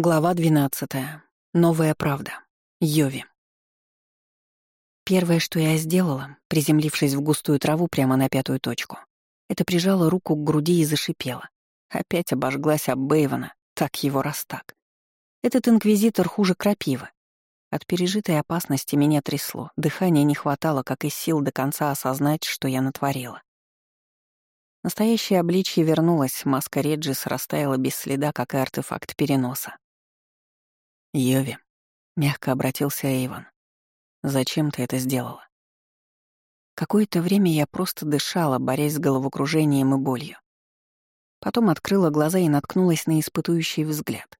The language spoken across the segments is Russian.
Глава 12. Новая правда. Йови. Первое, что я сделала, приземлившись в густую траву прямо на пятую точку, это прижала руку к груди и зашипела. Опять обожглась об Бейвана, так его раз так. Этот инквизитор хуже крапивы. От пережитой опасности меня трясло, дыхания не хватало, как и сил до конца осознать, что я натворила. Настоящее обличье вернулось, маска Реджис растаяла без следа, как и артефакт переноса. «Йови», — мягко обратился Эйвон, — «зачем ты это сделала?» Какое-то время я просто дышала, борясь с головокружением и болью. Потом открыла глаза и наткнулась на испытующий взгляд.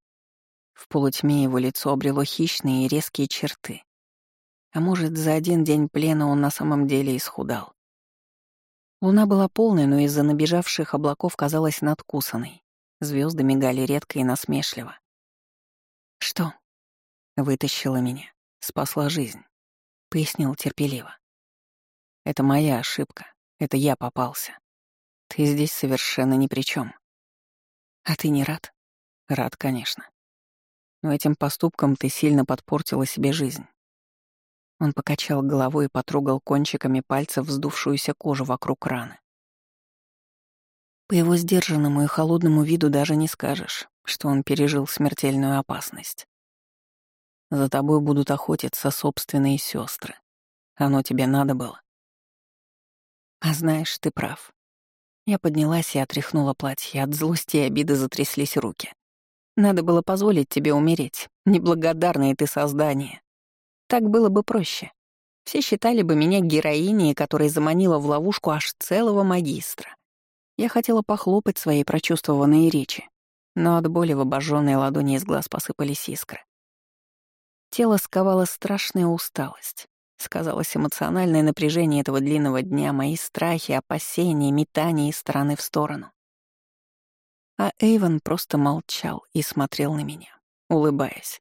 В полутьме его лицо обрело хищные и резкие черты. А может, за один день плена он на самом деле исхудал. Луна была полной, но из-за набежавших облаков казалась надкусанной. Звезды мигали редко и насмешливо. «Что?» «Вытащила меня, спасла жизнь», — пояснил терпеливо. «Это моя ошибка, это я попался. Ты здесь совершенно ни при чем. А ты не рад?» «Рад, конечно. Но этим поступком ты сильно подпортила себе жизнь». Он покачал головой и потрогал кончиками пальцев вздувшуюся кожу вокруг раны. По его сдержанному и холодному виду даже не скажешь, что он пережил смертельную опасность. За тобой будут охотиться собственные сестры. Оно тебе надо было. А знаешь, ты прав. Я поднялась и отряхнула платье. От злости и обиды затряслись руки. Надо было позволить тебе умереть. Неблагодарное ты создание. Так было бы проще. Все считали бы меня героиней, которая заманила в ловушку аж целого магистра. Я хотела похлопать своей прочувствованные речи, но от боли в обожженной ладони из глаз посыпались искры. Тело сковало страшная усталость. Сказалось эмоциональное напряжение этого длинного дня, мои страхи, опасения, метания из стороны в сторону. А Эйвен просто молчал и смотрел на меня, улыбаясь.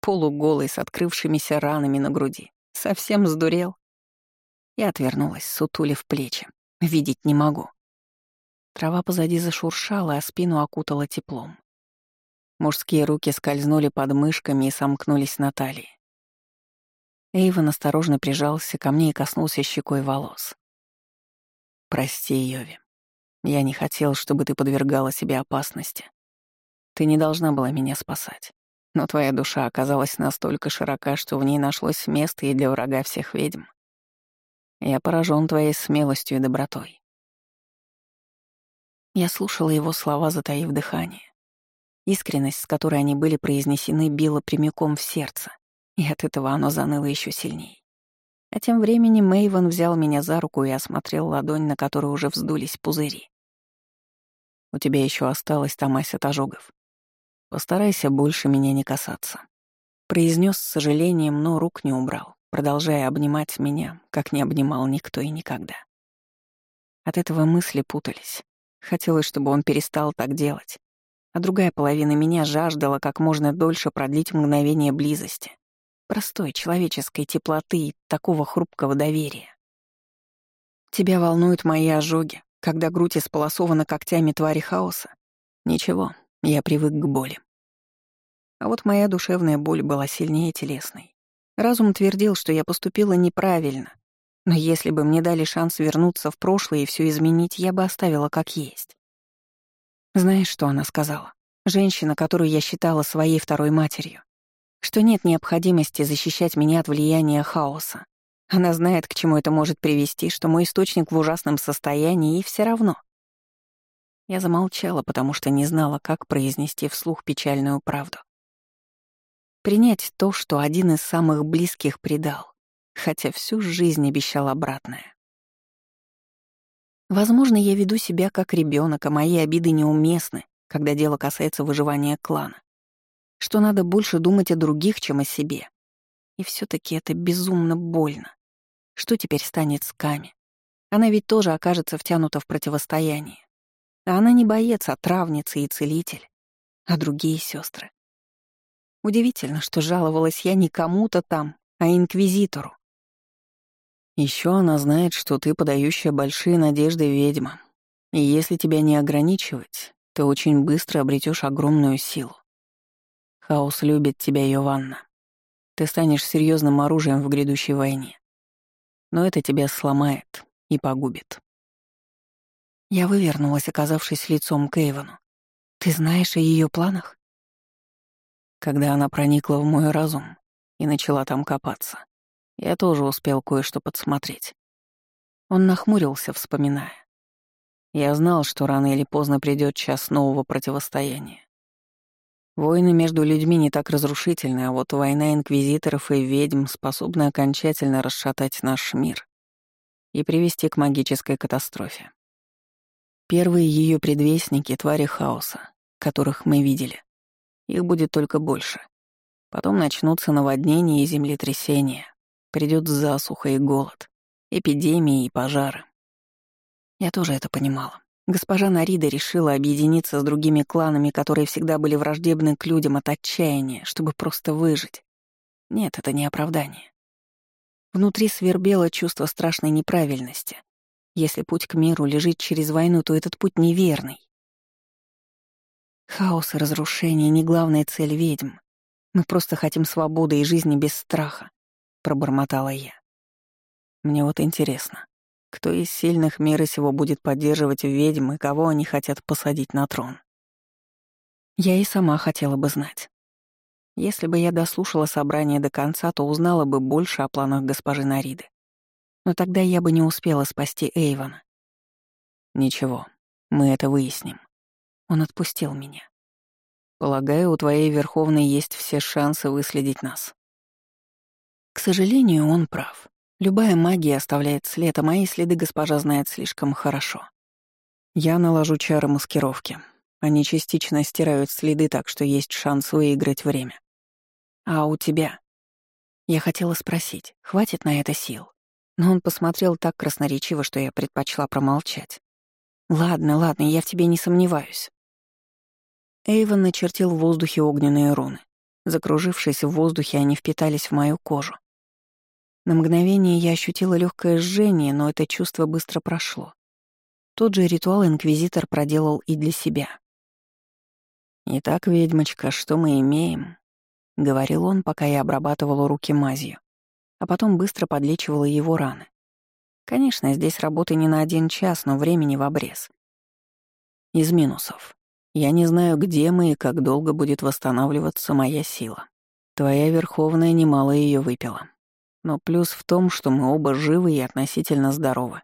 Полуголый, с открывшимися ранами на груди. Совсем сдурел. Я отвернулась, сутулив плечи. Видеть не могу. Трава позади зашуршала, а спину окутала теплом. Мужские руки скользнули под мышками и сомкнулись на талии. Эйвен осторожно прижался ко мне и коснулся щекой волос. «Прости, Йови. Я не хотел, чтобы ты подвергала себе опасности. Ты не должна была меня спасать. Но твоя душа оказалась настолько широка, что в ней нашлось место и для врага всех ведьм. Я поражен твоей смелостью и добротой». Я слушала его слова, затаив дыхание. Искренность, с которой они были произнесены, била прямиком в сердце, и от этого оно заныло еще сильней. А тем временем Мэйвен взял меня за руку и осмотрел ладонь, на которой уже вздулись пузыри. «У тебя еще осталось там от ожогов. Постарайся больше меня не касаться». Произнес с сожалением, но рук не убрал, продолжая обнимать меня, как не обнимал никто и никогда. От этого мысли путались. Хотелось, чтобы он перестал так делать а другая половина меня жаждала как можно дольше продлить мгновение близости, простой человеческой теплоты и такого хрупкого доверия. Тебя волнуют мои ожоги, когда грудь исполосована когтями твари хаоса? Ничего, я привык к боли. А вот моя душевная боль была сильнее телесной. Разум твердил, что я поступила неправильно, но если бы мне дали шанс вернуться в прошлое и все изменить, я бы оставила как есть. Знаешь, что она сказала? Женщина, которую я считала своей второй матерью. Что нет необходимости защищать меня от влияния хаоса. Она знает, к чему это может привести, что мой источник в ужасном состоянии, и все равно. Я замолчала, потому что не знала, как произнести вслух печальную правду. Принять то, что один из самых близких предал, хотя всю жизнь обещал обратное. Возможно, я веду себя как ребенок, а мои обиды неуместны, когда дело касается выживания клана. Что надо больше думать о других, чем о себе. И все таки это безумно больно. Что теперь станет с Ками? Она ведь тоже окажется втянута в противостояние. А она не боец, а травница и целитель. А другие сестры. Удивительно, что жаловалась я не кому-то там, а инквизитору. Еще она знает, что ты подающая большие надежды ведьма. И если тебя не ограничивать, ты очень быстро обретешь огромную силу. Хаос любит тебя, Йованна. Ты станешь серьезным оружием в грядущей войне. Но это тебя сломает и погубит. Я вывернулась, оказавшись лицом к Эйвону. «Ты знаешь о ее планах?» Когда она проникла в мой разум и начала там копаться, я тоже успел кое-что подсмотреть. Он нахмурился, вспоминая. Я знал, что рано или поздно придет час нового противостояния. Войны между людьми не так разрушительны, а вот война инквизиторов и ведьм способна окончательно расшатать наш мир и привести к магической катастрофе. Первые ее предвестники — твари хаоса, которых мы видели. Их будет только больше. Потом начнутся наводнения и землетрясения, придет засуха и голод, эпидемии и пожары. Я тоже это понимала. Госпожа Нарида решила объединиться с другими кланами, которые всегда были враждебны к людям от отчаяния, чтобы просто выжить. Нет, это не оправдание. Внутри свербело чувство страшной неправильности. Если путь к миру лежит через войну, то этот путь неверный. Хаос и разрушение — не главная цель ведьм. Мы просто хотим свободы и жизни без страха, — пробормотала я. Мне вот интересно, кто из сильных мира сего будет поддерживать ведьм и кого они хотят посадить на трон? Я и сама хотела бы знать. Если бы я дослушала собрание до конца, то узнала бы больше о планах госпожи Нариды. Но тогда я бы не успела спасти Эйвона. Ничего, мы это выясним. Он отпустил меня. Полагаю, у твоей Верховной есть все шансы выследить нас. К сожалению, он прав. Любая магия оставляет след, а мои следы госпожа знает слишком хорошо. Я наложу чары маскировки. Они частично стирают следы так, что есть шанс выиграть время. А у тебя? Я хотела спросить, хватит на это сил? Но он посмотрел так красноречиво, что я предпочла промолчать. «Ладно, ладно, я в тебе не сомневаюсь». Эйвен начертил в воздухе огненные руны. Закружившись в воздухе, они впитались в мою кожу. На мгновение я ощутила легкое жжение, но это чувство быстро прошло. Тот же ритуал инквизитор проделал и для себя. «Итак, ведьмочка, что мы имеем?» — говорил он, пока я обрабатывала руки мазью, а потом быстро подлечивала его раны. Конечно, здесь работы не на один час, но времени в обрез. Из минусов. Я не знаю, где мы и как долго будет восстанавливаться моя сила. Твоя Верховная немало ее выпила. Но плюс в том, что мы оба живы и относительно здоровы.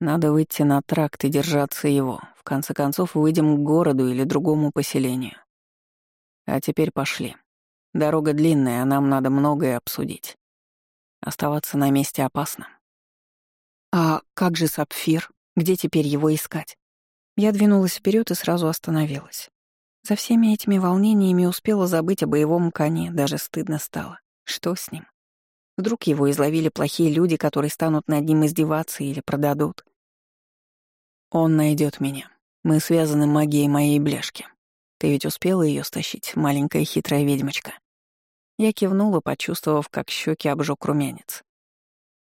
Надо выйти на тракт и держаться его. В конце концов, выйдем к городу или другому поселению. А теперь пошли. Дорога длинная, а нам надо многое обсудить. Оставаться на месте опасно. А как же сапфир? Где теперь его искать? Я двинулась вперед и сразу остановилась. За всеми этими волнениями успела забыть о боевом коне, даже стыдно стало. Что с ним? Вдруг его изловили плохие люди, которые станут над ним издеваться или продадут. Он найдет меня. Мы связаны магией моей бляшки. Ты ведь успела ее стащить, маленькая хитрая ведьмочка. Я кивнула, почувствовав, как щеки обжег румянец.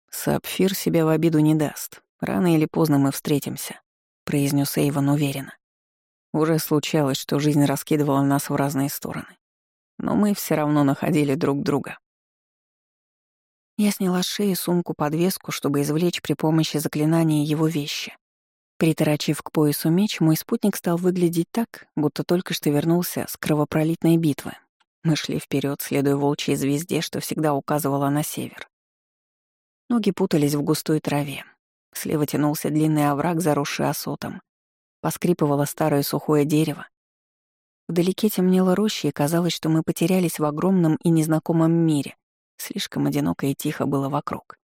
Сапфир себя в обиду не даст. Рано или поздно мы встретимся, произнес Эйвен уверенно. Уже случалось, что жизнь раскидывала нас в разные стороны. Но мы все равно находили друг друга. Я сняла с шеи сумку-подвеску, чтобы извлечь при помощи заклинания его вещи. Приторочив к поясу меч, мой спутник стал выглядеть так, будто только что вернулся с кровопролитной битвы. Мы шли вперед, следуя волчьей звезде, что всегда указывала на север. Ноги путались в густой траве. Слева тянулся длинный овраг, заросший осотом. Поскрипывало старое сухое дерево. Вдалеке темнела роща, и казалось, что мы потерялись в огромном и незнакомом мире, Слишком одиноко и тихо было вокруг.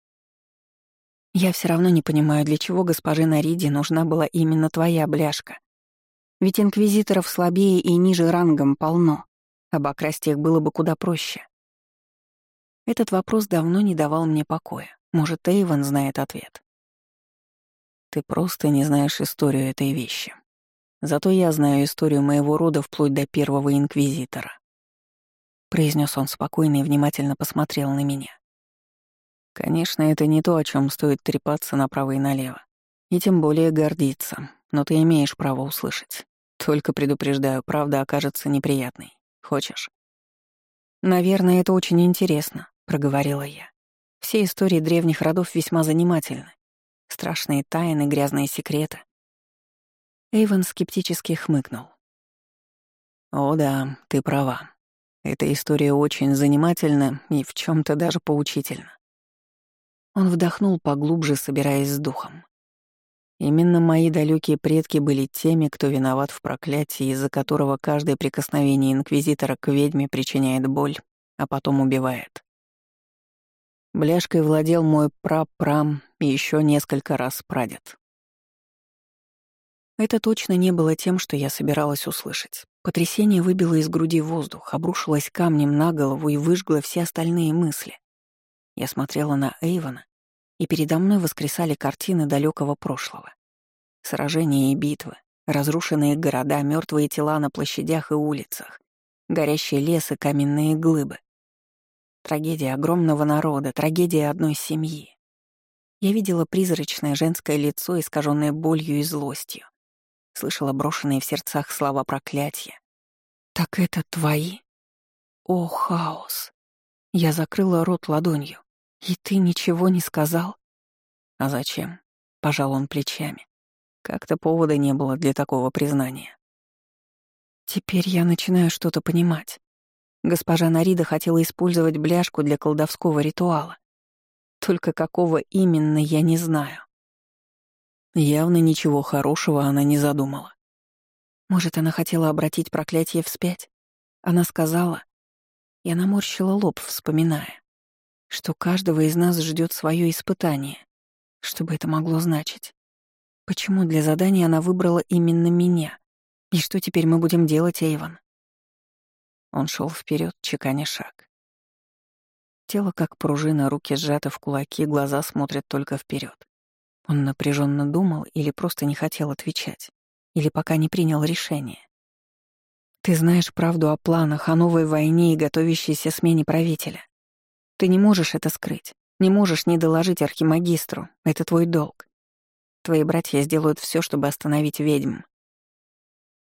Я все равно не понимаю, для чего госпоже Нариде нужна была именно твоя бляшка. Ведь инквизиторов слабее и ниже рангом полно. Обокрасть их было бы куда проще. Этот вопрос давно не давал мне покоя. Может, Эйвен знает ответ. Ты просто не знаешь историю этой вещи. Зато я знаю историю моего рода вплоть до первого инквизитора произнес он спокойно и внимательно посмотрел на меня. Конечно, это не то, о чем стоит трепаться направо и налево. И тем более гордиться, но ты имеешь право услышать. Только предупреждаю, правда окажется неприятной. Хочешь?» «Наверное, это очень интересно», — проговорила я. «Все истории древних родов весьма занимательны. Страшные тайны, грязные секреты». Эйвен скептически хмыкнул. «О да, ты права. Эта история очень занимательна и в чем то даже поучительна». Он вдохнул поглубже, собираясь с духом. Именно мои далекие предки были теми, кто виноват в проклятии, из-за которого каждое прикосновение инквизитора к ведьме причиняет боль, а потом убивает. Бляшкой владел мой прапрам и еще несколько раз прадед. Это точно не было тем, что я собиралась услышать. Потрясение выбило из груди воздух, обрушилось камнем на голову и выжгло все остальные мысли. Я смотрела на Эйвона, и передо мной воскресали картины далекого прошлого. Сражения и битвы, разрушенные города, мертвые тела на площадях и улицах, горящий лес и каменные глыбы. Трагедия огромного народа, трагедия одной семьи. Я видела призрачное женское лицо, искаженное болью и злостью. Слышала брошенные в сердцах слова проклятия. «Так это твои?» «О, хаос!» Я закрыла рот ладонью. «И ты ничего не сказал?» «А зачем?» — пожал он плечами. Как-то повода не было для такого признания. Теперь я начинаю что-то понимать. Госпожа Нарида хотела использовать бляшку для колдовского ритуала. Только какого именно, я не знаю. Явно ничего хорошего она не задумала. Может, она хотела обратить проклятие вспять? Она сказала... Я наморщила лоб, вспоминая что каждого из нас ждет свое испытание. Что бы это могло значить? Почему для задания она выбрала именно меня? И что теперь мы будем делать, Эйвен? Он шел вперед, чеканя шаг. Тело как пружина, руки сжаты в кулаки, глаза смотрят только вперед. Он напряженно думал или просто не хотел отвечать, или пока не принял решение. Ты знаешь правду о планах, о новой войне и готовящейся смене правителя. Ты не можешь это скрыть. Не можешь не доложить архимагистру. Это твой долг. Твои братья сделают все, чтобы остановить ведьм.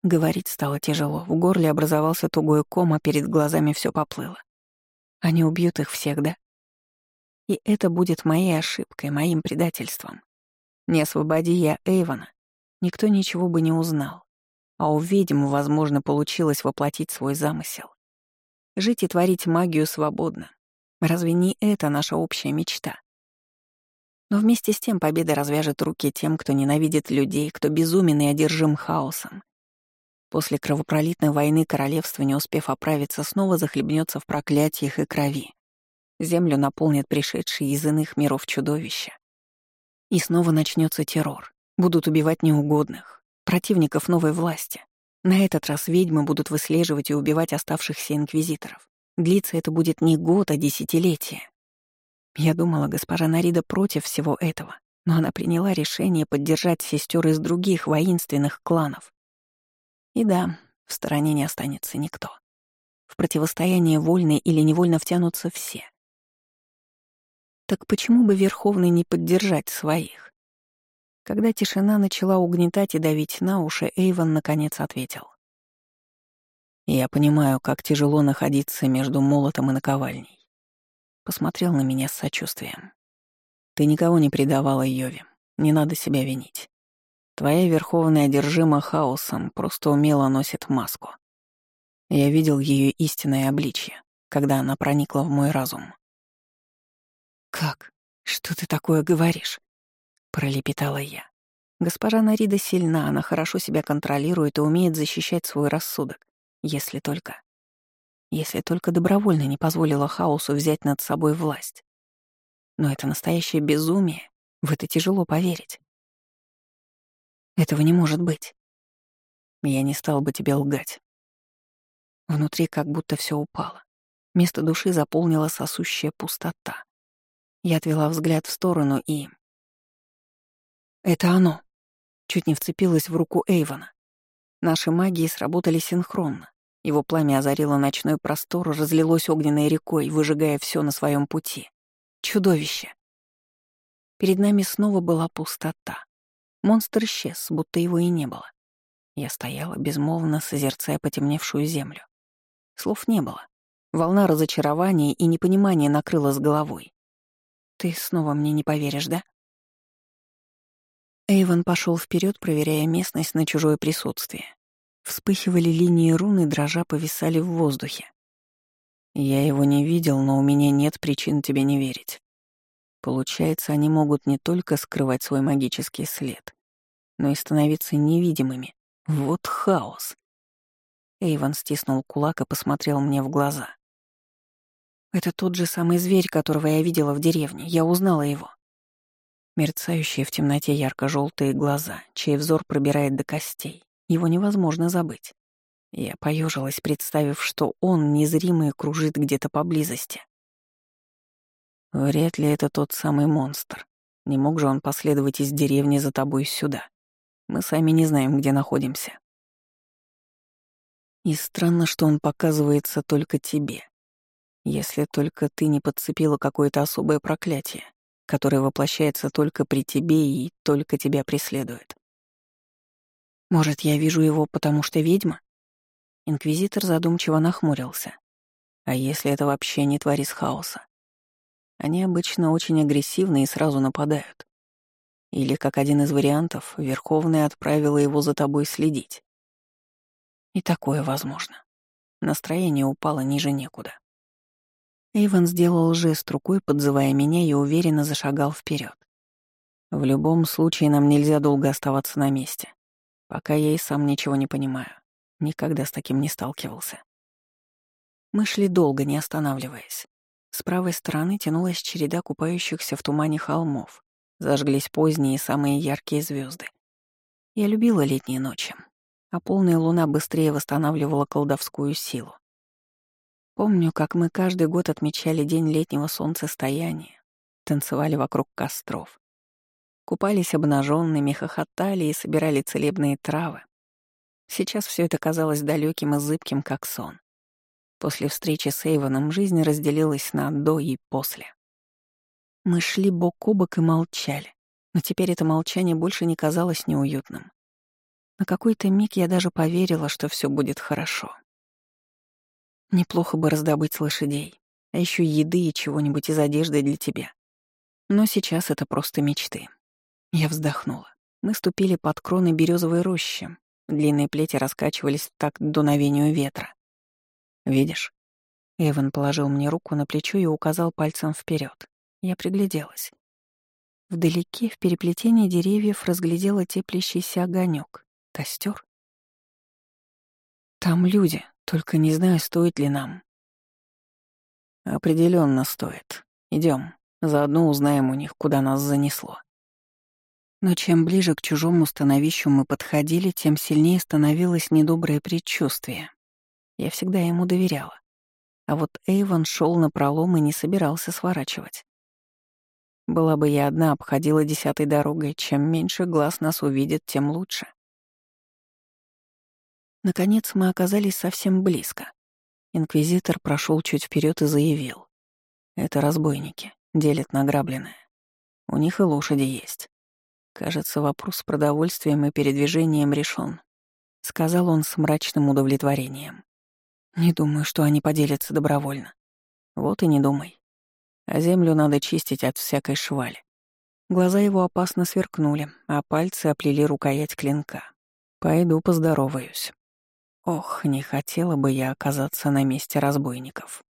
Говорить стало тяжело. В горле образовался тугой ком, а перед глазами все поплыло. Они убьют их всех, да? И это будет моей ошибкой, моим предательством. Не освободи я Эйвона, никто ничего бы не узнал. А у ведьм, возможно, получилось воплотить свой замысел. Жить и творить магию свободно, Разве не это наша общая мечта? Но вместе с тем победа развяжет руки тем, кто ненавидит людей, кто безумен и одержим хаосом. После кровопролитной войны королевство, не успев оправиться, снова захлебнется в проклятиях и крови. Землю наполнят пришедшие из иных миров чудовища. И снова начнется террор. Будут убивать неугодных, противников новой власти. На этот раз ведьмы будут выслеживать и убивать оставшихся инквизиторов. Длиться это будет не год, а десятилетие. Я думала, госпожа Нарида против всего этого, но она приняла решение поддержать сестер из других воинственных кланов. И да, в стороне не останется никто. В противостояние вольно или невольно втянутся все. Так почему бы Верховный не поддержать своих? Когда тишина начала угнетать и давить на уши, Эйвен наконец ответил. Я понимаю, как тяжело находиться между молотом и наковальней. Посмотрел на меня с сочувствием. Ты никого не предавала Йове, не надо себя винить. Твоя верховная одержима хаосом просто умело носит маску. Я видел ее истинное обличье, когда она проникла в мой разум. «Как? Что ты такое говоришь?» — пролепетала я. Госпожа Нарида сильна, она хорошо себя контролирует и умеет защищать свой рассудок. Если только... Если только добровольно не позволила хаосу взять над собой власть. Но это настоящее безумие, в это тяжело поверить. Этого не может быть. Я не стал бы тебе лгать. Внутри как будто все упало. Место души заполнила сосущая пустота. Я отвела взгляд в сторону и... Это оно. Чуть не вцепилась в руку Эйвона. Наши магии сработали синхронно. Его пламя озарило ночной простор, разлилось огненной рекой, выжигая все на своем пути. Чудовище. Перед нами снова была пустота. Монстр исчез, будто его и не было. Я стояла, безмолвно созерцая потемневшую землю. Слов не было. Волна разочарования и непонимания накрыла с головой. «Ты снова мне не поверишь, да?» Эйвен пошел вперед, проверяя местность на чужое присутствие. Вспыхивали линии руны, дрожа повисали в воздухе. «Я его не видел, но у меня нет причин тебе не верить. Получается, они могут не только скрывать свой магический след, но и становиться невидимыми. Вот хаос!» Эйвен стиснул кулак и посмотрел мне в глаза. «Это тот же самый зверь, которого я видела в деревне. Я узнала его». Мерцающие в темноте ярко желтые глаза, чей взор пробирает до костей. Его невозможно забыть. Я поежилась, представив, что он незримый кружит где-то поблизости. Вряд ли это тот самый монстр. Не мог же он последовать из деревни за тобой сюда. Мы сами не знаем, где находимся. И странно, что он показывается только тебе. Если только ты не подцепила какое-то особое проклятие, которое воплощается только при тебе и только тебя преследует. Может, я вижу его, потому что ведьма? Инквизитор задумчиво нахмурился. А если это вообще не тварь из хаоса? Они обычно очень агрессивны и сразу нападают. Или, как один из вариантов, Верховная отправила его за тобой следить. И такое возможно. Настроение упало ниже некуда. Эйвен сделал жест рукой, подзывая меня, и уверенно зашагал вперед. В любом случае нам нельзя долго оставаться на месте. Пока я и сам ничего не понимаю. Никогда с таким не сталкивался. Мы шли долго, не останавливаясь. С правой стороны тянулась череда купающихся в тумане холмов. Зажглись поздние и самые яркие звезды. Я любила летние ночи а полная луна быстрее восстанавливала колдовскую силу. Помню, как мы каждый год отмечали день летнего солнцестояния, танцевали вокруг костров, купались обнаженными, хохотали и собирали целебные травы. Сейчас все это казалось далеким и зыбким, как сон. После встречи с Эйвоном жизнь разделилась на «до» и «после». Мы шли бок о бок и молчали, но теперь это молчание больше не казалось неуютным. На какой-то миг я даже поверила, что все будет хорошо. Неплохо бы раздобыть лошадей, а еще еды и чего-нибудь из одежды для тебя. Но сейчас это просто мечты. Я вздохнула. Мы ступили под кроны березовой рощи. Длинные плети раскачивались так дуновению ветра. «Видишь?» Эван положил мне руку на плечо и указал пальцем вперед. Я пригляделась. Вдалеке, в переплетении деревьев, разглядела теплящийся огонек. Костер? Там люди, только не знаю, стоит ли нам. Определенно стоит. Идем, заодно узнаем у них, куда нас занесло. Но чем ближе к чужому становищу мы подходили, тем сильнее становилось недоброе предчувствие. Я всегда ему доверяла. А вот Эйвон шел на пролом и не собирался сворачивать. Была бы я одна, обходила десятой дорогой, чем меньше глаз нас увидит, тем лучше. Наконец мы оказались совсем близко. Инквизитор прошел чуть вперед и заявил. «Это разбойники, делят награбленное. У них и лошади есть. Кажется, вопрос с продовольствием и передвижением решен», — сказал он с мрачным удовлетворением. «Не думаю, что они поделятся добровольно. Вот и не думай. А землю надо чистить от всякой швали». Глаза его опасно сверкнули, а пальцы оплели рукоять клинка. «Пойду поздороваюсь». Ох, не хотела бы я оказаться на месте разбойников.